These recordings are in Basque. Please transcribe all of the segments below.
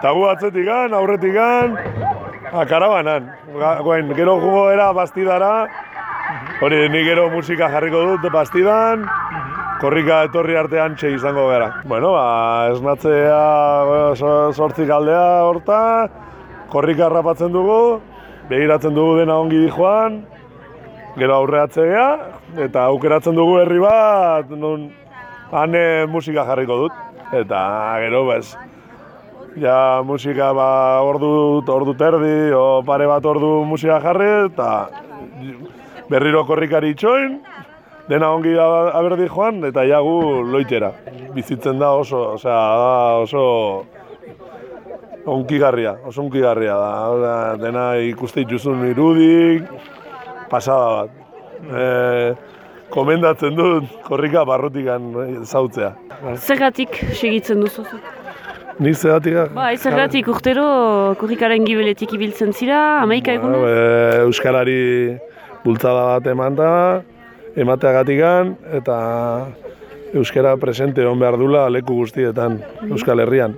Eta gu atzetik gan, aurretik gan, a, karabanan. Guen, gero jugo era bastidara, hori ni gero musika jarriko dut bastidan, korrika etorri artean txe izango gara. Bueno, ba, esnatzea bueno, so- sortzik aldea horta, korrika harrapatzen dugu, begiratzen dugu dena ongi joan, gero aurreatzea, eta aukeratzen dugu herri bat, nun han musika jarriko dut. Eta gero, bez, ja musika ba, ordu, ordu terdi, o pare bat ordu musika jarri, eta berriro korrikari itxoin, dena ongi a- aberdi joan, eta ja gu loitera. Bizitzen da oso, osea, da oso onkigarria, oso onkigarria da. Osea, dena ikuste dituzun irudik, pasada bat. E, komendatzen dut korrika barrutikan zautzea. Zergatik segitzen duzu? Nik zeratik... Bai, zergatik urtero korrikaren gibeletik ibiltzen zira, amaika eguna? e, Euskarari bultzada bat eman da, emateagatikan, eta Euskara presente on behar dula leku guztietan, Euskal Herrian.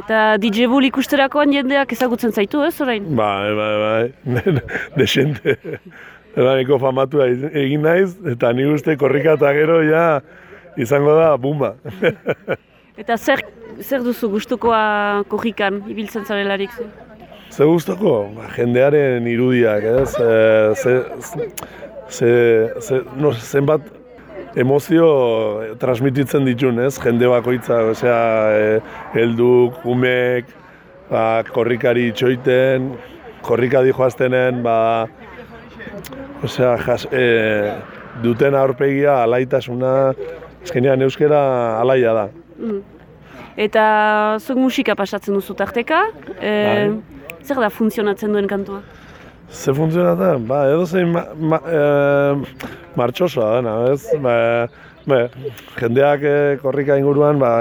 Eta DJ Bull ikusterakoan jendeak ezagutzen zaitu, ez orain? Bai, bai, bai, desente. Ebaneko famatua iz- egin naiz, eta ni uste korrika eta gero ja izango da bumba. Eta zer, zer duzu gustukoa korrikan ibiltzen zarelarik? zu? Ze guztoko, ba, jendearen irudiak, ez? E, ze, ze, ze, no, zenbat emozio transmititzen ditun, ez? Jende bakoitza, osea, e, heldu, kumek, ba, korrikari itxoiten, korrikadi joaztenen, ba, osea, jas, e, duten aurpegia, alaitasuna, azkenean euskera alaia da. Eta zuk musika pasatzen duzu tarteka, e, zer da funtzionatzen duen kantua? Ze funtziona da? Ba, edo zein ma, ma, e, martxosoa dena, ez? Ba, ba, jendeak e, korrika inguruan, ba,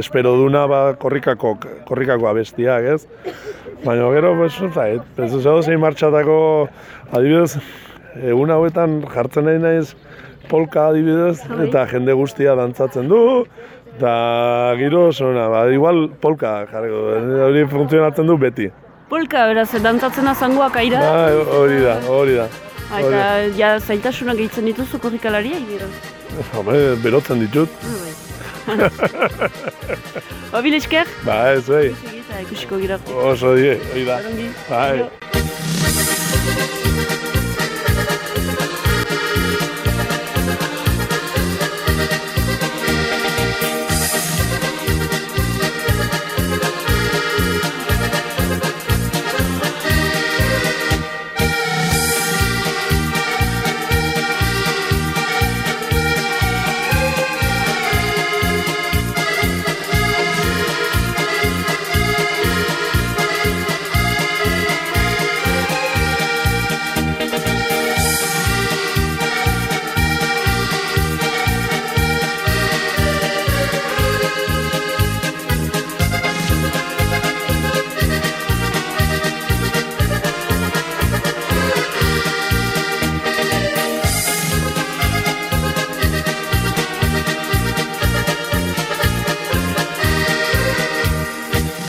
espero duna ba, korrikako, korrikako abestiak, ez? Baina gero, pues, zait, ez edo zein martxatako, adibidez, egun hauetan jartzen nahi naiz polka adibidez, eta jende guztia dantzatzen du, eta giro zona, ba, igual polka jarriko, hori funtzionatzen du beti. Polka, beraz, dantzatzen azangoak aira, Ba, hori da, hori da. Ah, eta ja zailtasunak gehitzen dituzu korrikalaria, gero. Hombre, berotzen ditut. Babil esker? Ba, ez, bai. Eta ikusiko gira. Oso die, hori da. Bai. Gero.